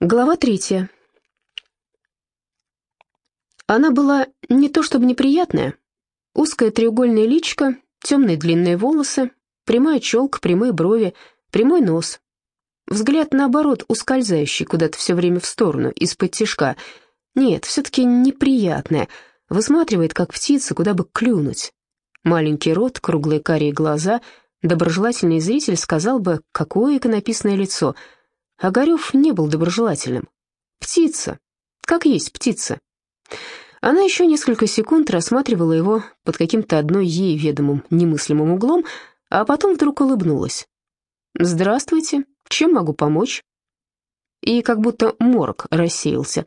Глава третья. Она была не то чтобы неприятная. Узкое треугольное личико, темные длинные волосы, прямая челка, прямые брови, прямой нос. Взгляд, наоборот, ускользающий куда-то все время в сторону, из-под тишка. Нет, все-таки неприятная. Высматривает, как птица, куда бы клюнуть. Маленький рот, круглые карие глаза. Доброжелательный зритель сказал бы, какое иконописное лицо — Огарев не был доброжелательным. Птица, как есть птица. Она еще несколько секунд рассматривала его под каким-то одной ей ведомым немыслимым углом, а потом вдруг улыбнулась. «Здравствуйте, чем могу помочь?» И как будто морок рассеялся.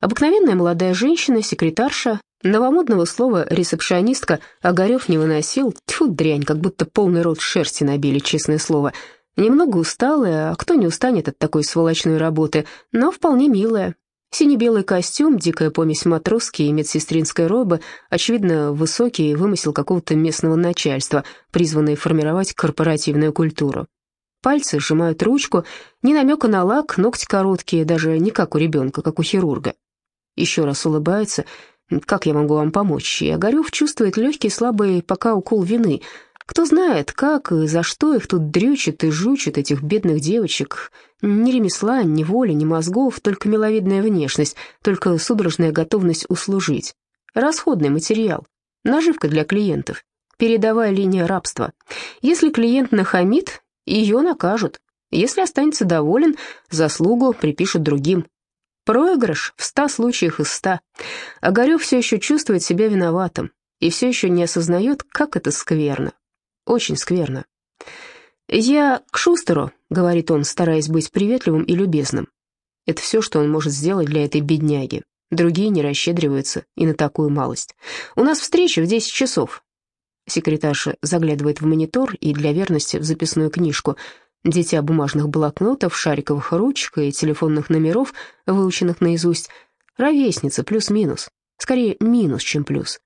Обыкновенная молодая женщина, секретарша, новомодного слова ресепшионистка Огарев не выносил, тьфу, дрянь, как будто полный рот шерсти набили, честное слово — Немного усталая, а кто не устанет от такой сволочной работы, но вполне милая. Сине-белый костюм, дикая помесь матроски и медсестринской робы, очевидно, высокий вымысел какого-то местного начальства, призванный формировать корпоративную культуру. Пальцы сжимают ручку, ни намека на лак, ногти короткие, даже не как у ребенка, как у хирурга. Еще раз улыбается. «Как я могу вам помочь?» И Огарев чувствует легкий, слабый пока укол вины — кто знает, как и за что их тут дрючат и жучат, этих бедных девочек. Ни ремесла, ни воли, ни мозгов, только миловидная внешность, только судорожная готовность услужить. Расходный материал, наживка для клиентов, передовая линия рабства. Если клиент нахамит, ее накажут. Если останется доволен, заслугу припишут другим. Проигрыш в ста случаях из ста. Огарев все еще чувствует себя виноватым и все еще не осознает, как это скверно. Очень скверно. «Я к Шустеру», — говорит он, стараясь быть приветливым и любезным. Это все, что он может сделать для этой бедняги. Другие не расщедриваются и на такую малость. «У нас встреча в 10 часов». Секретарша заглядывает в монитор и для верности в записную книжку. Дитя бумажных блокнотов, шариковых ручек и телефонных номеров, выученных наизусть. Ровесница, плюс-минус. Скорее, минус, чем плюс.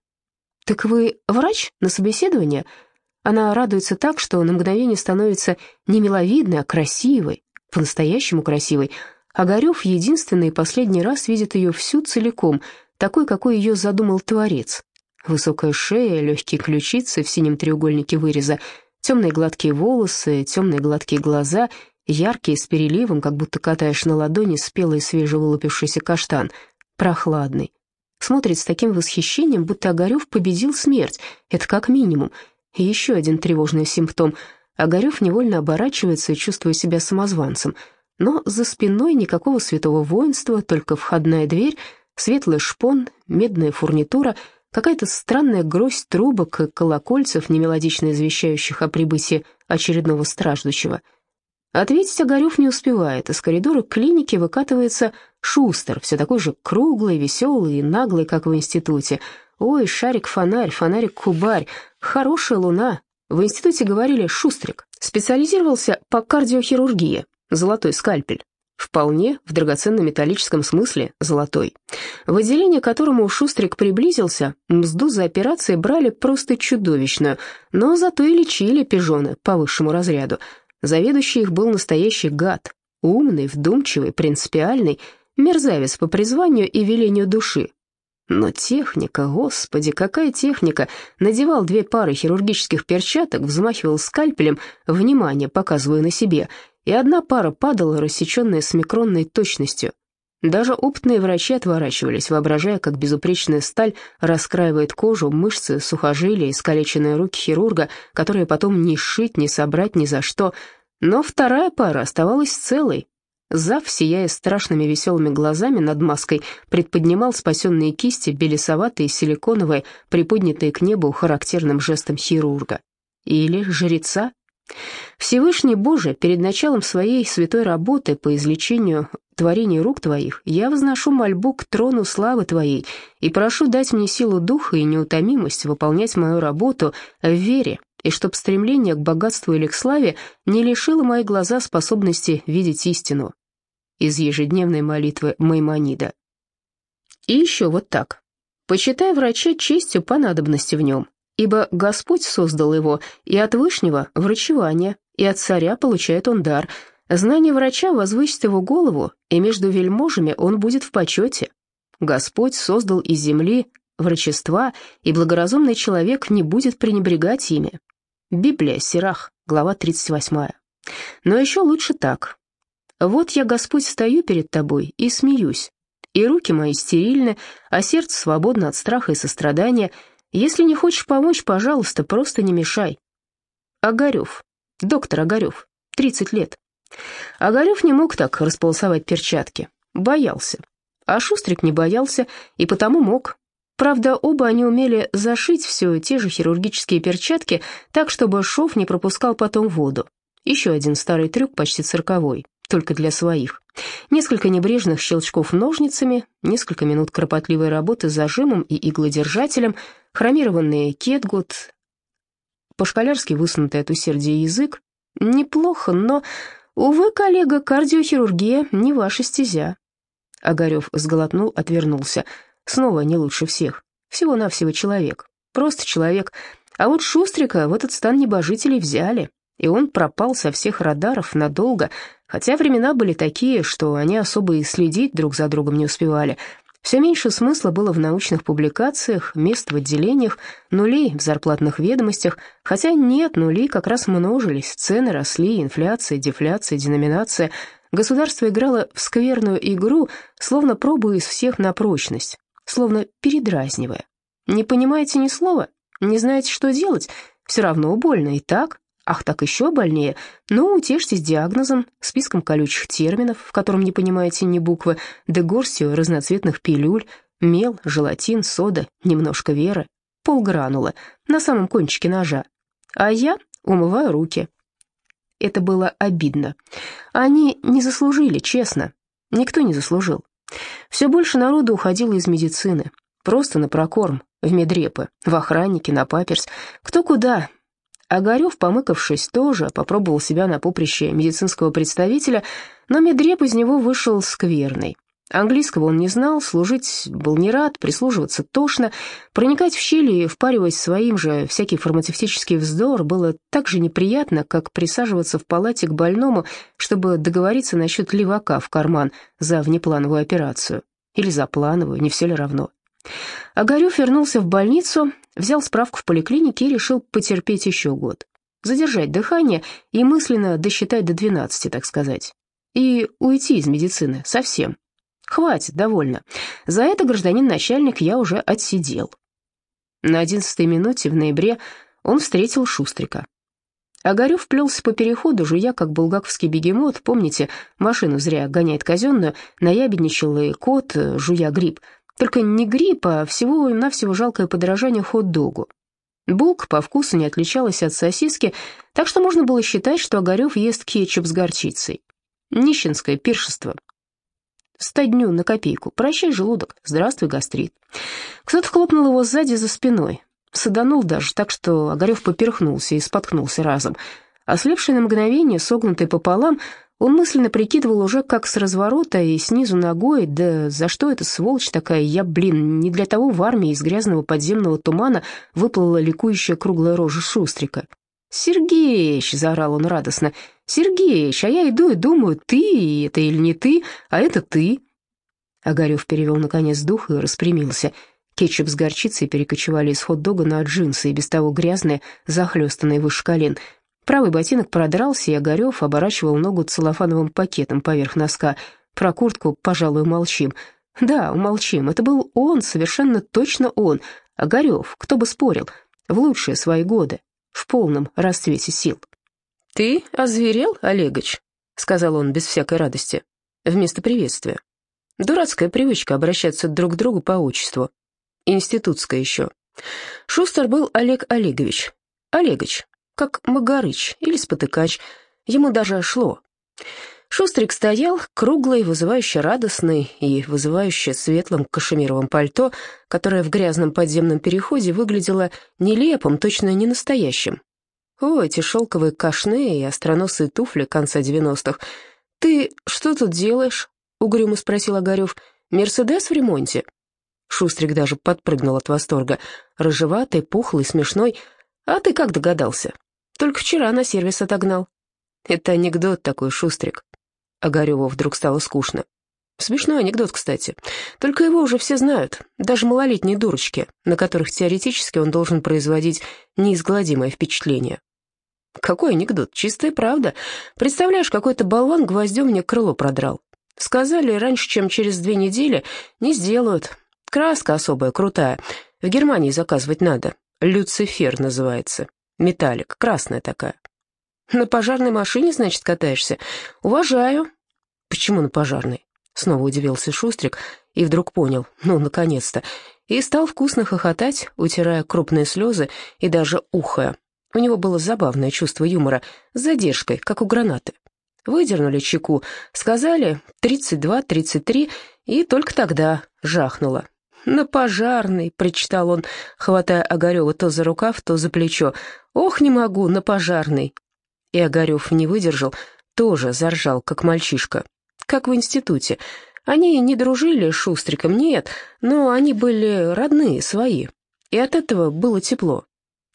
«Так вы врач на собеседование?» Она радуется так, что на мгновение становится не миловидной, а красивой, по-настоящему красивой. Огарев единственный и последний раз видит ее всю целиком, такой, какой ее задумал Творец. Высокая шея, легкие ключицы в синем треугольнике выреза, темные гладкие волосы, темные гладкие глаза, яркие, с переливом, как будто катаешь на ладони спелый свежевылупившийся каштан, прохладный. Смотрит с таким восхищением, будто Огарев победил смерть, это как минимум — еще один тревожный симптом. Огарев невольно оборачивается и чувствует себя самозванцем. Но за спиной никакого святого воинства, только входная дверь, светлый шпон, медная фурнитура, какая-то странная гроздь трубок и колокольцев, немелодично извещающих о прибытии очередного страждущего. Ответить Огарев не успевает. Из коридора клиники выкатывается Шустер, все такой же круглый, веселый и наглый, как в институте — Ой, шарик-фонарь, фонарик-кубарь, хорошая луна. В институте говорили «шустрик». Специализировался по кардиохирургии, золотой скальпель. Вполне, в драгоценно-металлическом смысле, золотой. В отделение, к которому Шустрик приблизился, мзду за операции брали просто чудовищную, но зато и лечили пижоны по высшему разряду. Заведующий их был настоящий гад, умный, вдумчивый, принципиальный, мерзавец по призванию и велению души, но техника, господи, какая техника! Надевал две пары хирургических перчаток, взмахивал скальпелем, внимание показывая на себе, и одна пара падала, рассеченная с микронной точностью. Даже опытные врачи отворачивались, воображая, как безупречная сталь раскраивает кожу, мышцы, сухожилия, искалеченные руки хирурга, которые потом ни сшить, ни собрать ни за что. Но вторая пара оставалась целой, Зав, сияя страшными веселыми глазами над маской, предподнимал спасенные кисти, белесоватые, силиконовые, приподнятые к небу характерным жестом хирурга. Или жреца. Всевышний Боже, перед началом своей святой работы по излечению творений рук Твоих, я возношу мольбу к трону славы Твоей и прошу дать мне силу духа и неутомимость выполнять мою работу в вере, и чтоб стремление к богатству или к славе не лишило мои глаза способности видеть истину. Из ежедневной молитвы Маймонида. И еще вот так. «Почитай врача честью по надобности в нем, ибо Господь создал его, и от Вышнего — врачевание, и от царя получает он дар. Знание врача возвысит его голову, и между вельможами он будет в почете. Господь создал из земли врачества, и благоразумный человек не будет пренебрегать ими. Библия, Сирах, глава 38. Но еще лучше так. «Вот я, Господь, стою перед тобой и смеюсь, и руки мои стерильны, а сердце свободно от страха и сострадания. Если не хочешь помочь, пожалуйста, просто не мешай». Огарев, доктор Огарев, 30 лет. Огарев не мог так располосовать перчатки, боялся. А Шустрик не боялся и потому мог. Правда, оба они умели зашить все те же хирургические перчатки так, чтобы шов не пропускал потом воду. Еще один старый трюк, почти цирковой, только для своих. Несколько небрежных щелчков ножницами, несколько минут кропотливой работы с зажимом и иглодержателем, хромированный кетгут, по-школярски высунутый от усердия язык. Неплохо, но, увы, коллега, кардиохирургия не ваша стезя. Огарев сглотнул, отвернулся. Снова не лучше всех. Всего-навсего человек. Просто человек. А вот Шустрика в этот стан небожителей взяли, и он пропал со всех радаров надолго, хотя времена были такие, что они особо и следить друг за другом не успевали. Все меньше смысла было в научных публикациях, мест в отделениях, нулей в зарплатных ведомостях, хотя нет, нули как раз множились, цены росли, инфляция, дефляция, деноминация. Государство играло в скверную игру, словно пробуя из всех на прочность словно передразнивая. «Не понимаете ни слова? Не знаете, что делать? Все равно больно, и так? Ах, так еще больнее? Ну, утешьтесь диагнозом, списком колючих терминов, в котором не понимаете ни буквы, да горстью разноцветных пилюль, мел, желатин, сода, немножко веры, полгранула на самом кончике ножа. А я умываю руки». Это было обидно. Они не заслужили, честно. Никто не заслужил. Все больше народу уходило из медицины. Просто на прокорм, в медрепы, в охранники, на паперс. Кто куда. Огарев, помыкавшись, тоже попробовал себя на поприще медицинского представителя, но медреп из него вышел скверный. Английского он не знал, служить был не рад, прислуживаться тошно, проникать в щели и впаривать своим же всякий фармацевтический вздор было так же неприятно, как присаживаться в палате к больному, чтобы договориться насчет левака в карман за внеплановую операцию. Или за плановую, не все ли равно. Огарев вернулся в больницу, взял справку в поликлинике и решил потерпеть еще год. Задержать дыхание и мысленно досчитать до 12, так сказать. И уйти из медицины совсем. Хватит, довольно. За это, гражданин-начальник, я уже отсидел. На одиннадцатой минуте в ноябре он встретил Шустрика. Огарев плелся по переходу, жуя, как булгаковский бегемот, помните, машину зря гоняет казенную, наябедничал и кот, жуя гриб. Только не гриб, а всего-навсего жалкое подражание хот-догу. Булка по вкусу не отличалась от сосиски, так что можно было считать, что Огарев ест кетчуп с горчицей. Нищенское пиршество, Ста дню на копейку. Прощай, желудок. Здравствуй, гастрит. Кто-то хлопнул его сзади за спиной. Саданул даже так, что Огарев поперхнулся и споткнулся разом. Ослепший на мгновение, согнутый пополам, он мысленно прикидывал уже, как с разворота и снизу ногой, да за что эта сволочь такая, я, блин, не для того в армии из грязного подземного тумана выплыла ликующая круглая рожа Шустрика. «Сергеич!» — заорал он радостно. «Сергеич, а я иду и думаю, ты это или не ты, а это ты». Огарев перевел наконец дух и распрямился. Кетчуп с горчицей перекочевали из хот-дога на джинсы, и без того грязные, захлёстанные выше колен. Правый ботинок продрался, и Огарев оборачивал ногу целлофановым пакетом поверх носка. Про куртку, пожалуй, молчим. Да, умолчим, это был он, совершенно точно он. Огарев, кто бы спорил, в лучшие свои годы, в полном расцвете сил. «Ты озверел, Олегович?» — сказал он без всякой радости, вместо приветствия. Дурацкая привычка обращаться друг к другу по отчеству. Институтская еще. Шустер был Олег Олегович. Олегович, как Магарыч или Спотыкач. Ему даже шло. Шустрик стоял, круглый, вызывающе радостный и вызывающе светлым кашемировым пальто, которое в грязном подземном переходе выглядело нелепым, точно не настоящим. О, эти шелковые кашне и остроносые туфли конца девяностых. «Ты что тут делаешь?» — угрюмо спросил Огарев. «Мерседес в ремонте?» Шустрик даже подпрыгнул от восторга. Рыжеватый, пухлый, смешной. «А ты как догадался?» «Только вчера на сервис отогнал». Это анекдот такой, Шустрик. Огареву вдруг стало скучно. Смешной анекдот, кстати. Только его уже все знают, даже малолетние дурочки, на которых теоретически он должен производить неизгладимое впечатление. Какой анекдот? Чистая правда. Представляешь, какой-то болван гвоздем мне крыло продрал. Сказали, раньше, чем через две недели, не сделают. Краска особая, крутая. В Германии заказывать надо. Люцифер называется. Металлик, красная такая. На пожарной машине, значит, катаешься? Уважаю. Почему на пожарной? Снова удивился Шустрик и вдруг понял, ну, наконец-то, и стал вкусно хохотать, утирая крупные слезы и даже ухая. У него было забавное чувство юмора, с задержкой, как у гранаты. Выдернули чеку, сказали «тридцать тридцать три и только тогда жахнуло. «На пожарный», — прочитал он, хватая Огарева то за рукав, то за плечо. «Ох, не могу, на пожарный». И Огарев не выдержал, тоже заржал, как мальчишка, как в институте. Они не дружили с Шустриком, нет, но они были родные, свои. И от этого было тепло.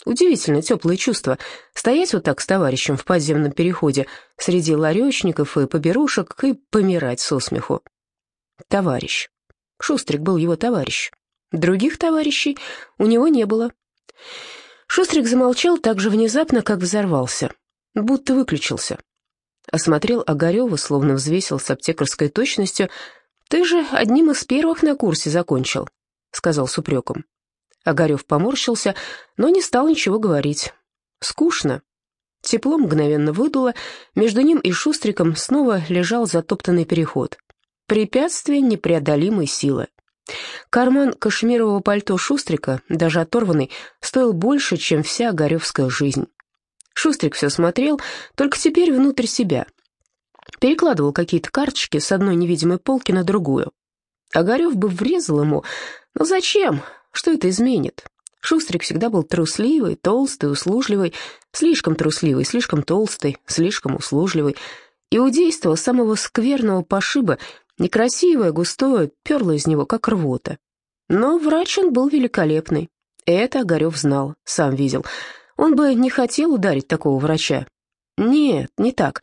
Удивительно теплое чувство. Стоять вот так с товарищем в подземном переходе среди ларечников и поберушек и помирать со смеху. Товарищ. Шустрик был его товарищ. Других товарищей у него не было. Шустрик замолчал так же внезапно, как взорвался, будто выключился. Осмотрел Огарева, словно взвесил с аптекарской точностью. «Ты же одним из первых на курсе закончил», — сказал с упреком. Огарев поморщился, но не стал ничего говорить. «Скучно». Тепло мгновенно выдуло, между ним и Шустриком снова лежал затоптанный переход. Препятствие непреодолимой силы. Карман кашемирового пальто Шустрика, даже оторванный, стоил больше, чем вся огаревская жизнь. Шустрик все смотрел, только теперь внутрь себя. Перекладывал какие-то карточки с одной невидимой полки на другую. Огарев бы врезал ему, но зачем? Что это изменит? Шустрик всегда был трусливый, толстый, услужливый, слишком трусливый, слишком толстый, слишком услужливый. Иудейство самого скверного пошиба Некрасивое, густое, перло из него, как рвота. Но врач он был великолепный. Это Огарев знал, сам видел. Он бы не хотел ударить такого врача. Нет, не так.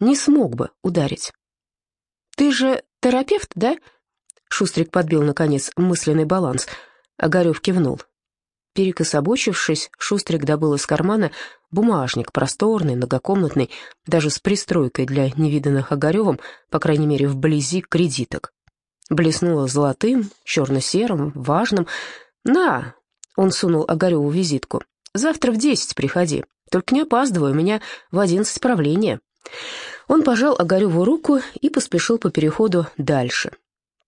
Не смог бы ударить. «Ты же терапевт, да?» Шустрик подбил, наконец, мысленный баланс. Огарев кивнул. Перекособочившись, Шустрик добыл из кармана бумажник, просторный, многокомнатный, даже с пристройкой для невиданных Огаревым, по крайней мере, вблизи кредиток. Блеснуло золотым, черно-серым, важным. «На!» — он сунул Огареву визитку. «Завтра в десять приходи. Только не опаздывай, у меня в одиннадцать правления». Он пожал Огареву руку и поспешил по переходу дальше.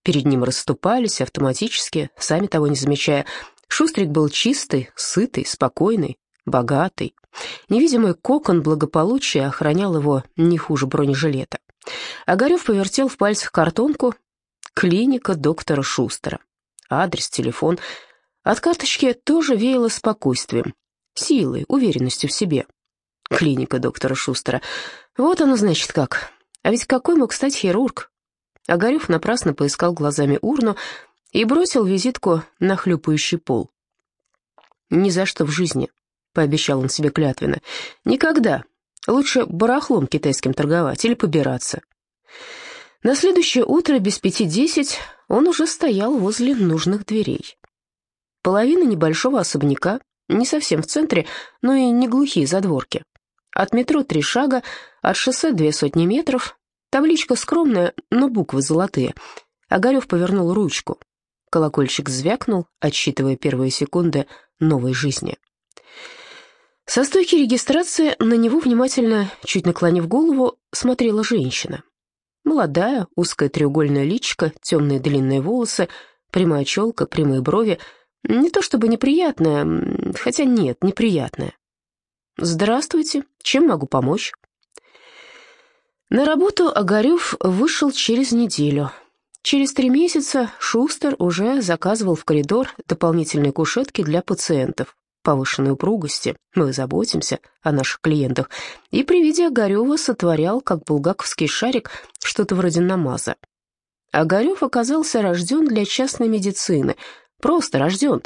Перед ним расступались автоматически, сами того не замечая, Шустрик был чистый, сытый, спокойный, богатый. Невидимый кокон благополучия охранял его не хуже бронежилета. Огарев повертел в пальцах картонку «Клиника доктора Шустера». Адрес, телефон. От карточки тоже веяло спокойствием, силой, уверенностью в себе. Клиника доктора Шустера. Вот оно, значит, как. А ведь какой мог стать хирург? Огарев напрасно поискал глазами урну, и бросил визитку на хлюпающий пол. «Ни за что в жизни», — пообещал он себе клятвенно. «Никогда. Лучше барахлом китайским торговать или побираться». На следующее утро без пяти десять он уже стоял возле нужных дверей. Половина небольшого особняка, не совсем в центре, но и не глухие задворки. От метро три шага, от шоссе две сотни метров. Табличка скромная, но буквы золотые. Огарев повернул ручку. Колокольчик звякнул, отсчитывая первые секунды новой жизни. Со стойки регистрации на него внимательно, чуть наклонив голову, смотрела женщина. Молодая, узкая треугольная личико, темные длинные волосы, прямая челка, прямые брови. Не то чтобы неприятная, хотя нет, неприятная. «Здравствуйте, чем могу помочь?» На работу Огарев вышел через неделю – Через три месяца Шустер уже заказывал в коридор дополнительные кушетки для пациентов повышенной упругости, мы заботимся о наших клиентах, и при виде Огарева сотворял, как булгаковский шарик, что-то вроде намаза. Огарев оказался рожден для частной медицины, просто рожден.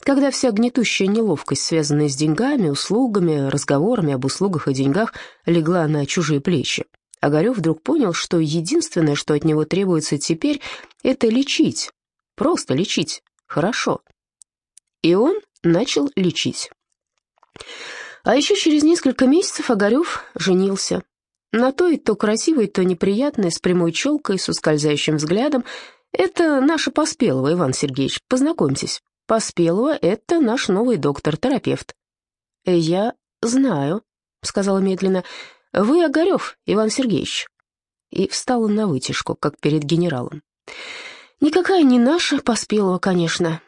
когда вся гнетущая неловкость, связанная с деньгами, услугами, разговорами об услугах и деньгах, легла на чужие плечи. Огарев вдруг понял, что единственное, что от него требуется теперь, это лечить. Просто лечить. Хорошо. И он начал лечить. А еще через несколько месяцев Огарев женился. На той, то красивой, то неприятной, с прямой челкой, с ускользающим взглядом. Это наша Поспелова, Иван Сергеевич, познакомьтесь. Поспелова — это наш новый доктор-терапевт. «Я знаю», — сказала медленно, — «вы Огарев, Иван Сергеевич». И встала на вытяжку, как перед генералом. Никакая не наша Поспелова, конечно.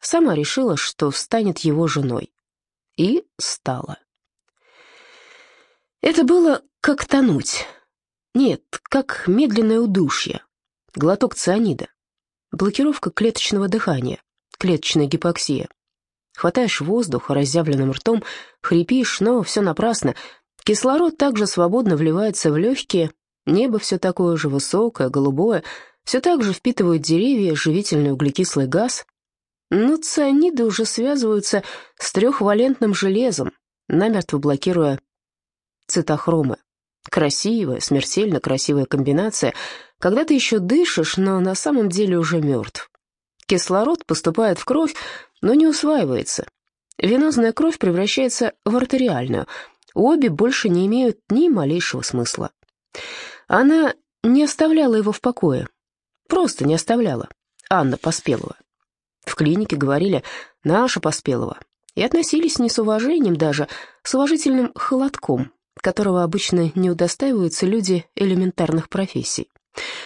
Сама решила, что станет его женой. И стала. Это было как тонуть. Нет, как медленное удушье. Глоток цианида. Блокировка клеточного дыхания клеточная гипоксия. Хватаешь воздух разъявленным ртом, хрипишь, но все напрасно. Кислород также свободно вливается в легкие, небо все такое же высокое, голубое, все так же впитывают деревья живительный углекислый газ. Но цианиды уже связываются с трехвалентным железом, намертво блокируя цитохромы. Красивая, смертельно красивая комбинация, когда ты еще дышишь, но на самом деле уже мертв. Кислород поступает в кровь, но не усваивается. Венозная кровь превращается в артериальную. Обе больше не имеют ни малейшего смысла. Она не оставляла его в покое. Просто не оставляла. Анна Поспелова. В клинике говорили «наша Поспелова» и относились не с уважением даже, с уважительным холодком, которого обычно не удостаиваются люди элементарных профессий.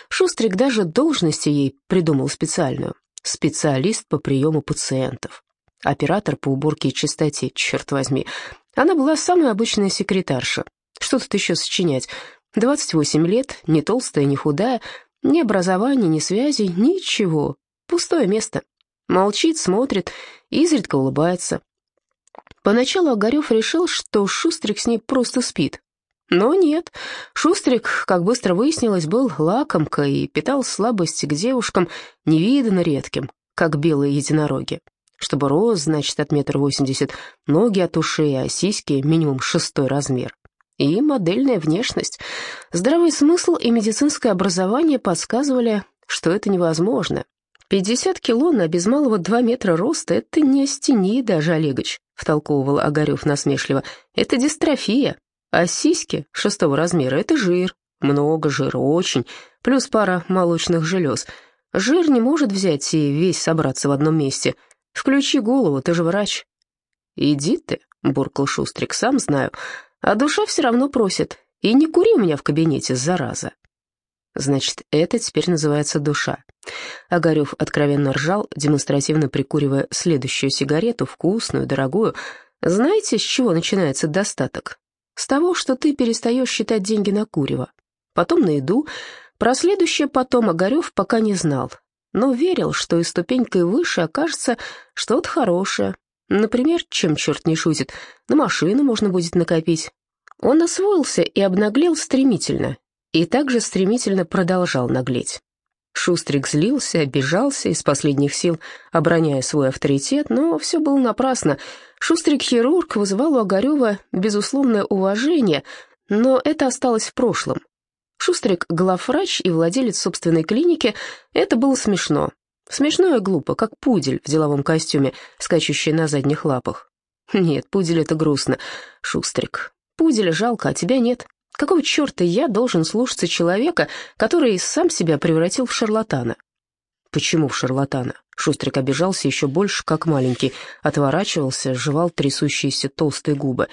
Шустрик даже должности ей придумал специальную специалист по приему пациентов, оператор по уборке и чистоте, черт возьми. Она была самая обычная секретарша. Что тут еще сочинять? 28 лет, не толстая, не худая, ни образования, ни связей, ничего. Пустое место. Молчит, смотрит, изредка улыбается. Поначалу Огарев решил, что Шустрик с ней просто спит. Но нет, Шустрик, как быстро выяснилось, был лакомкой и питал слабости к девушкам невиданно редким, как белые единороги. Чтобы рост, значит, от метра восемьдесят, ноги от ушей, а сиськи минимум шестой размер. И модельная внешность. Здравый смысл и медицинское образование подсказывали, что это невозможно. 50 кило на без малого 2 метра роста — это не стени даже, Олегович, втолковывал Огарев насмешливо. Это дистрофия, а сиськи шестого размера — это жир. Много жира, очень. Плюс пара молочных желез. Жир не может взять и весь собраться в одном месте. Включи голову, ты же врач. «Иди ты», — буркал Шустрик, — «сам знаю. А душа все равно просит. И не кури у меня в кабинете, зараза». Значит, это теперь называется душа. Огарев откровенно ржал, демонстративно прикуривая следующую сигарету, вкусную, дорогую. Знаете, с чего начинается достаток? С того, что ты перестаешь считать деньги на курево. Потом на еду. Про следующее потом Огарев пока не знал, но верил, что и ступенькой выше окажется что-то хорошее. Например, чем черт не шутит, на машину можно будет накопить. Он освоился и обнаглел стремительно, и также стремительно продолжал наглеть. Шустрик злился, обижался из последних сил, обороняя свой авторитет, но все было напрасно. Шустрик-хирург вызывал у Огарева безусловное уважение, но это осталось в прошлом. Шустрик — главврач и владелец собственной клиники. Это было смешно. Смешно и глупо, как пудель в деловом костюме, скачущий на задних лапах. Нет, пудель — это грустно. Шустрик. Пуделя жалко, а тебя нет. Какого черта я должен слушаться человека, который сам себя превратил в шарлатана? Почему в шарлатана? Шустрик обижался еще больше, как маленький, отворачивался, жевал трясущиеся толстые губы.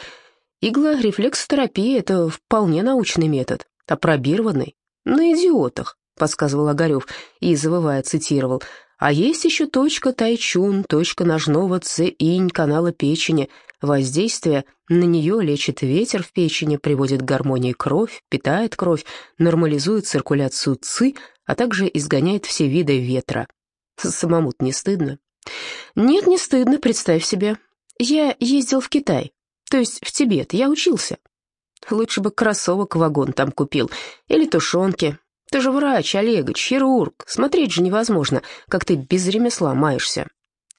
Иглорефлексотерапия — это вполне научный метод, апробированный. На идиотах, подсказывал Огарев и, завывая, цитировал. А есть еще точка тайчун, точка ножного ци-инь канала печени. Воздействие на нее лечит ветер в печени, приводит к гармонии кровь, питает кровь, нормализует циркуляцию ци, а также изгоняет все виды ветра. самому не стыдно? Нет, не стыдно, представь себе. Я ездил в Китай, то есть в Тибет, я учился. Лучше бы кроссовок вагон там купил, или тушенки, ты же врач, Олегович, хирург. Смотреть же невозможно, как ты без ремесла маешься.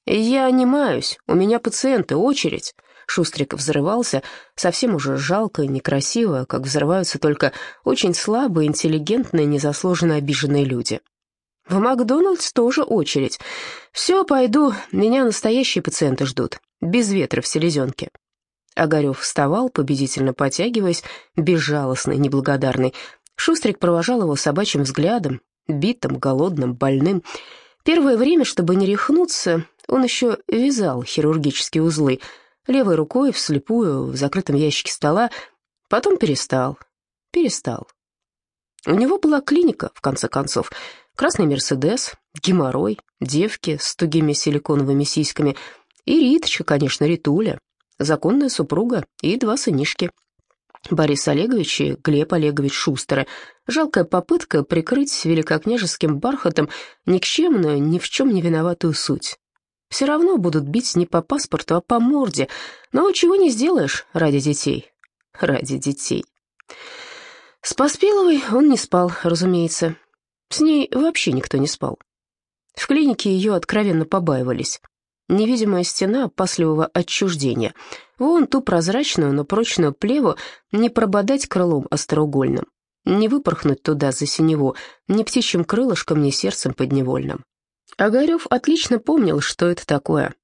«Я не маюсь, у меня пациенты, очередь». Шустрик взрывался, совсем уже жалко и некрасиво, как взрываются только очень слабые, интеллигентные, незаслуженно обиженные люди. В Макдональдс тоже очередь. Все, пойду, меня настоящие пациенты ждут, без ветра в селезенке. Огарев вставал, победительно потягиваясь, безжалостный, неблагодарный. Шустрик провожал его собачьим взглядом, битым, голодным, больным. Первое время, чтобы не рехнуться, он еще вязал хирургические узлы, левой рукой, вслепую, в закрытом ящике стола, потом перестал, перестал. У него была клиника, в конце концов, красный «Мерседес», геморрой, девки с тугими силиконовыми сиськами и Риточка, конечно, Ритуля, законная супруга и два сынишки. Борис Олегович и Глеб Олегович Шустеры. Жалкая попытка прикрыть великокняжеским бархатом никчемную, ни в чем не виноватую суть. Все равно будут бить не по паспорту, а по морде. Но чего не сделаешь ради детей. Ради детей. С Поспеловой он не спал, разумеется. С ней вообще никто не спал. В клинике ее откровенно побаивались. Невидимая стена опасливого отчуждения. Вон ту прозрачную, но прочную плеву не прободать крылом остроугольным, не выпорхнуть туда за синеву, ни птичьим крылышком, ни сердцем подневольным. Огарев отлично помнил, что это такое.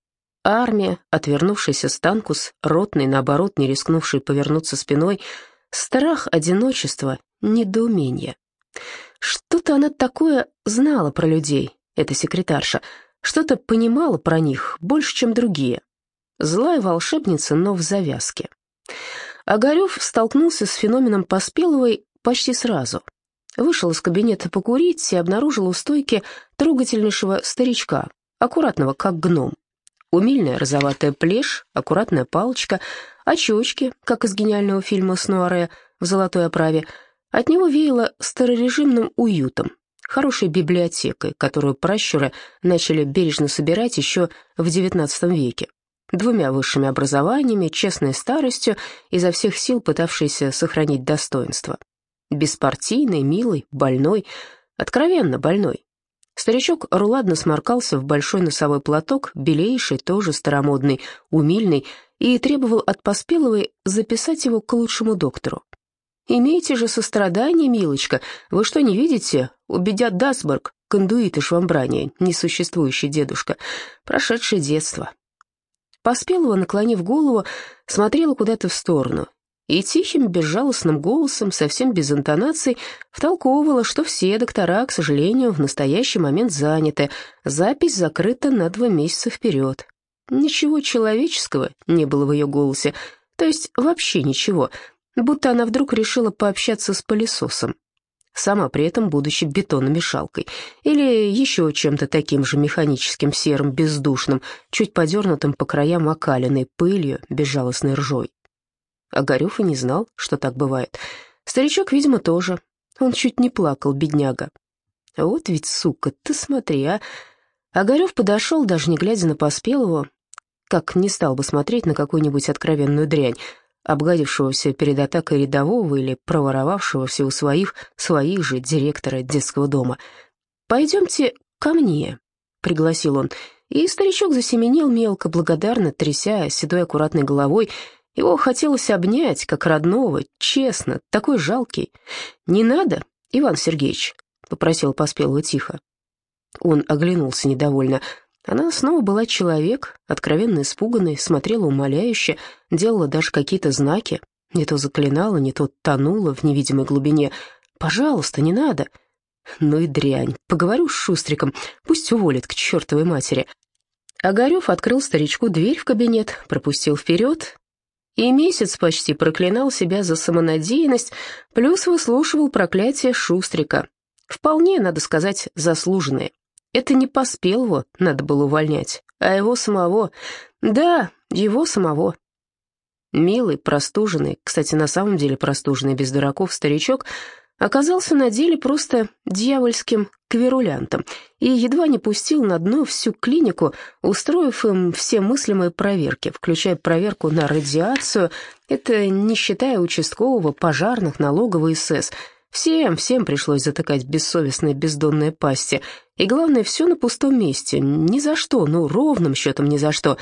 Армия, отвернувшийся станкус, ротный, наоборот, не рискнувший повернуться спиной, страх, одиночество, недоумение. Что-то она такое знала про людей, эта секретарша, что-то понимала про них больше, чем другие. Злая волшебница, но в завязке. Огарев столкнулся с феноменом Поспеловой почти сразу. Вышел из кабинета покурить и обнаружил у стойки трогательнейшего старичка, аккуратного, как гном. Умильная розоватая плешь, аккуратная палочка, очечки, как из гениального фильма с в золотой оправе. От него веяло старорежимным уютом, хорошей библиотекой, которую пращуры начали бережно собирать еще в XIX веке. Двумя высшими образованиями, честной старостью, изо всех сил пытавшейся сохранить достоинство. Беспартийный, милый, больной, откровенно больной. Старичок руладно сморкался в большой носовой платок, белейший, тоже старомодный, умильный, и требовал от Поспеловой записать его к лучшему доктору. «Имейте же сострадание, милочка. Вы что, не видите? Убедят Дасборг, кондуит и швамбрание, несуществующий дедушка, прошедшее детство». Поспелова, наклонив голову, смотрела куда-то в сторону и тихим, безжалостным голосом, совсем без интонаций, втолковывала, что все доктора, к сожалению, в настоящий момент заняты, запись закрыта на два месяца вперед. Ничего человеческого не было в ее голосе, то есть вообще ничего — будто она вдруг решила пообщаться с пылесосом, сама при этом будучи бетономешалкой, или еще чем-то таким же механическим, серым, бездушным, чуть подернутым по краям окаленной пылью, безжалостной ржой. Огарев и не знал, что так бывает. Старичок, видимо, тоже. Он чуть не плакал, бедняга. Вот ведь, сука, ты смотри, а... Огарев подошел, даже не глядя на Поспелого, как не стал бы смотреть на какую-нибудь откровенную дрянь, обгадившегося перед атакой рядового или проворовавшегося у своих, своих же директора детского дома. «Пойдемте ко мне», — пригласил он, и старичок засеменил мелко, благодарно, тряся седой аккуратной головой. Его хотелось обнять, как родного, честно, такой жалкий. «Не надо, Иван Сергеевич», — попросил Поспелого тихо. Он оглянулся недовольно. Она снова была человек, откровенно испуганный, смотрела умоляюще, делала даже какие-то знаки, не то заклинала, не то тонула в невидимой глубине. «Пожалуйста, не надо!» «Ну и дрянь, поговорю с Шустриком, пусть уволит к чертовой матери». Огарев открыл старичку дверь в кабинет, пропустил вперед и месяц почти проклинал себя за самонадеянность, плюс выслушивал проклятие Шустрика. Вполне, надо сказать, заслуженные. Это не Поспелого надо было увольнять, а его самого. Да, его самого. Милый, простуженный, кстати, на самом деле простуженный без дураков старичок, оказался на деле просто дьявольским кверулянтом и едва не пустил на дно всю клинику, устроив им все мыслимые проверки, включая проверку на радиацию, это не считая участкового, пожарных, налогового СС. Всем, всем пришлось затыкать бессовестные бездонные пасти. И главное, все на пустом месте. Ни за что, ну, ровным счетом ни за что.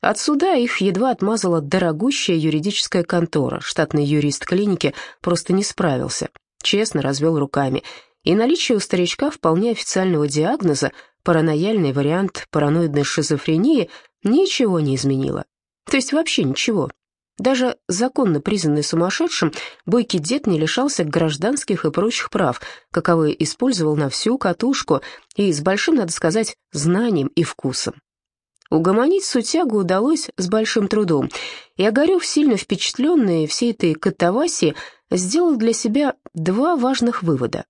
От суда их едва отмазала дорогущая юридическая контора. Штатный юрист клиники просто не справился. Честно развел руками. И наличие у старичка вполне официального диагноза, паранояльный вариант параноидной шизофрении, ничего не изменило. То есть вообще ничего. Даже законно признанный сумасшедшим, бойкий дед не лишался гражданских и прочих прав, каковые использовал на всю катушку и с большим, надо сказать, знанием и вкусом. Угомонить сутягу удалось с большим трудом, и Огарев, сильно впечатленный всей этой катавасией, сделал для себя два важных вывода.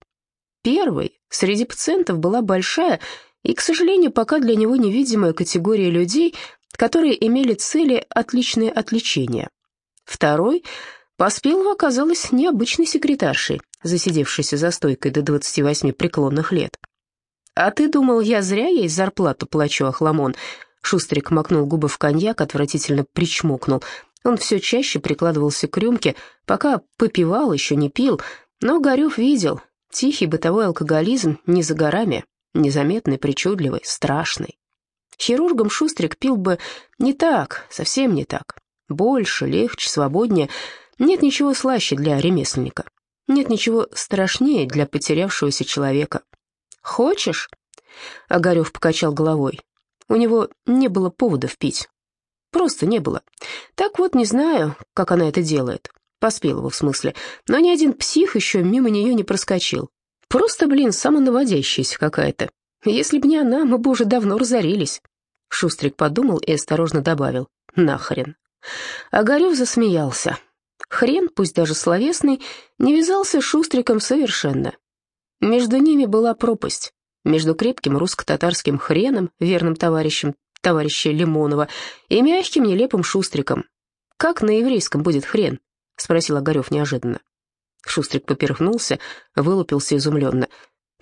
Первый, среди пациентов была большая и, к сожалению, пока для него невидимая категория людей, которые имели цели, отличные от лечения. Второй, Поспелова оказалась необычной секретаршей, засидевшейся за стойкой до 28 преклонных лет. «А ты думал, я зря ей зарплату плачу, Ахламон?» Шустрик макнул губы в коньяк, отвратительно причмокнул. Он все чаще прикладывался к рюмке, пока попивал, еще не пил, но Горев видел, тихий бытовой алкоголизм не за горами, незаметный, причудливый, страшный. Хирургом Шустрик пил бы не так, совсем не так. Больше, легче, свободнее. Нет ничего слаще для ремесленника. Нет ничего страшнее для потерявшегося человека. «Хочешь?» — Огарев покачал головой. У него не было поводов пить. Просто не было. Так вот, не знаю, как она это делает. Поспелова, в смысле. Но ни один псих еще мимо нее не проскочил. Просто, блин, самонаводящаяся какая-то. Если б не она, мы бы уже давно разорились. Шустрик подумал и осторожно добавил. Нахрен. Огарев засмеялся. Хрен, пусть даже словесный, не вязался Шустриком совершенно. Между ними была пропасть между крепким русско-татарским хреном, верным товарищем товарища Лимонова, и мягким нелепым шустриком. «Как на еврейском будет хрен?» — спросил Огарев неожиданно. Шустрик поперхнулся, вылупился изумленно.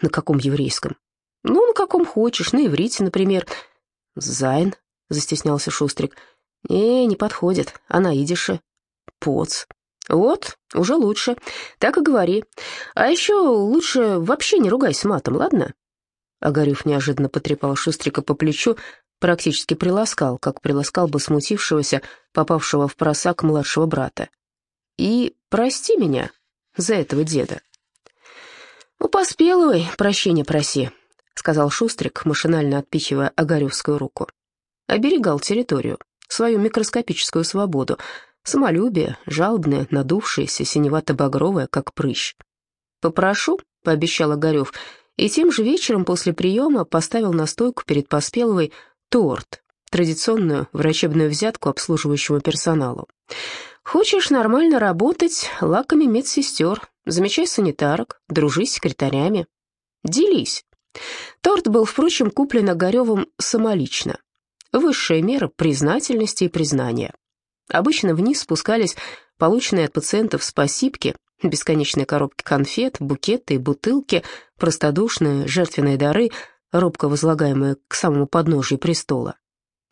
«На каком еврейском?» «Ну, на каком хочешь, на иврите, например». «Зайн», — застеснялся Шустрик. «Не, не подходит, она идише». «Поц». «Вот, уже лучше. Так и говори. А еще лучше вообще не ругайся матом, ладно?» Огарев неожиданно потрепал Шустрика по плечу, практически приласкал, как приласкал бы смутившегося, попавшего в просак младшего брата. «И прости меня за этого деда». «Ну, поспелывай, прощения проси», — сказал Шустрик, машинально отпихивая Огаревскую руку. Оберегал территорию, свою микроскопическую свободу, самолюбие, жалобное, надувшееся, синевато-багровое, как прыщ. «Попрошу», — пообещал Огарев, — и тем же вечером после приема поставил на стойку перед Поспеловой торт, традиционную врачебную взятку обслуживающему персоналу. «Хочешь нормально работать, лаками медсестер, замечай санитарок, дружи с секретарями. Делись». Торт был, впрочем, куплен Огаревым самолично. Высшая мера признательности и признания. Обычно вниз спускались полученные от пациентов спасибки, Бесконечные коробки конфет, букеты и бутылки, простодушные жертвенные дары, робко возлагаемые к самому подножию престола.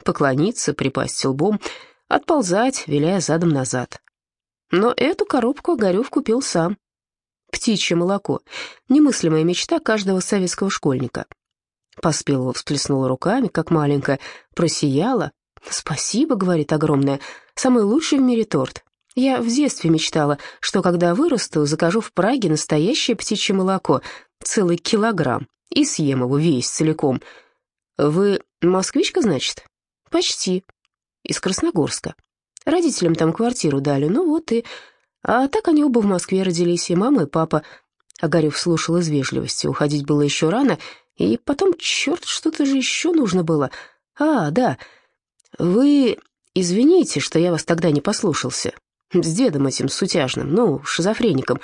Поклониться, припасть лбом, отползать, виляя задом назад. Но эту коробку Огарев купил сам. Птичье молоко — немыслимая мечта каждого советского школьника. Поспелова всплеснула руками, как маленькая, просияла. «Спасибо», — говорит огромная, — «самый лучший в мире торт. Я в детстве мечтала, что когда вырасту, закажу в Праге настоящее птичье молоко, целый килограмм, и съем его весь целиком. Вы москвичка, значит? Почти. Из Красногорска. Родителям там квартиру дали, ну вот и... А так они оба в Москве родились, и мама, и папа. Огарев слушал из вежливости, уходить было еще рано, и потом, черт, что-то же еще нужно было. А, да, вы извините, что я вас тогда не послушался. С дедом этим сутяжным, ну, шизофреником.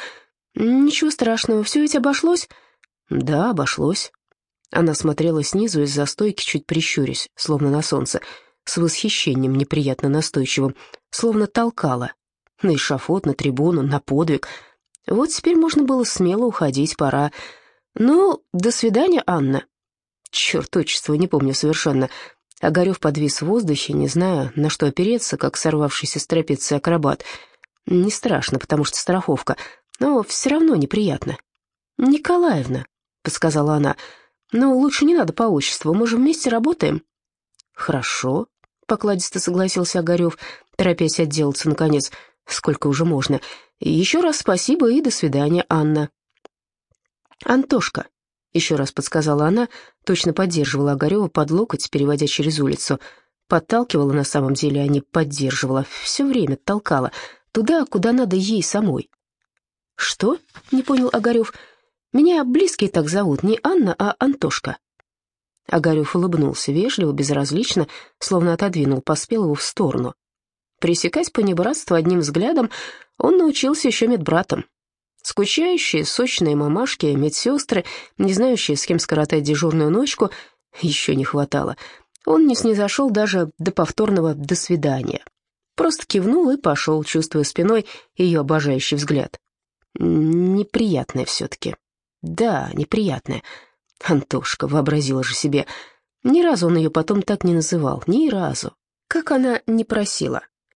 Ничего страшного, все ведь обошлось? Да, обошлось. Она смотрела снизу из-за стойки, чуть прищурясь, словно на солнце, с восхищением неприятно настойчивым, словно толкала. На эшафот, на трибуну, на подвиг. Вот теперь можно было смело уходить, пора. Ну, до свидания, Анна. Черт, отчество не помню совершенно. Огарев подвис в воздухе, не зная, на что опереться, как сорвавшийся с трапеции акробат. Не страшно, потому что страховка. но все равно неприятно. «Николаевна», — подсказала она, — «но лучше не надо по отчеству, мы же вместе работаем». «Хорошо», — покладисто согласился Огарев, торопясь отделаться, наконец, сколько уже можно. «Еще раз спасибо и до свидания, Анна». «Антошка», — еще раз подсказала она, точно поддерживала Огарева под локоть, переводя через улицу. Подталкивала на самом деле, а не поддерживала. Все время толкала. Туда, куда надо ей самой. «Что?» — не понял Огарев. «Меня близкие так зовут, не Анна, а Антошка». Огарев улыбнулся вежливо, безразлично, словно отодвинул Поспелову в сторону. Пресекать понебратство одним взглядом он научился еще медбратом. Скучающие, сочные мамашки, медсестры, не знающие, с кем скоротать дежурную ночку, еще не хватало. Он не снизошел даже до повторного «до свидания». Просто кивнул и пошел, чувствуя спиной ее обожающий взгляд. Неприятное все-таки. Да, неприятное. Антошка вообразила же себе. Ни разу он ее потом так не называл, ни разу. Как она не просила.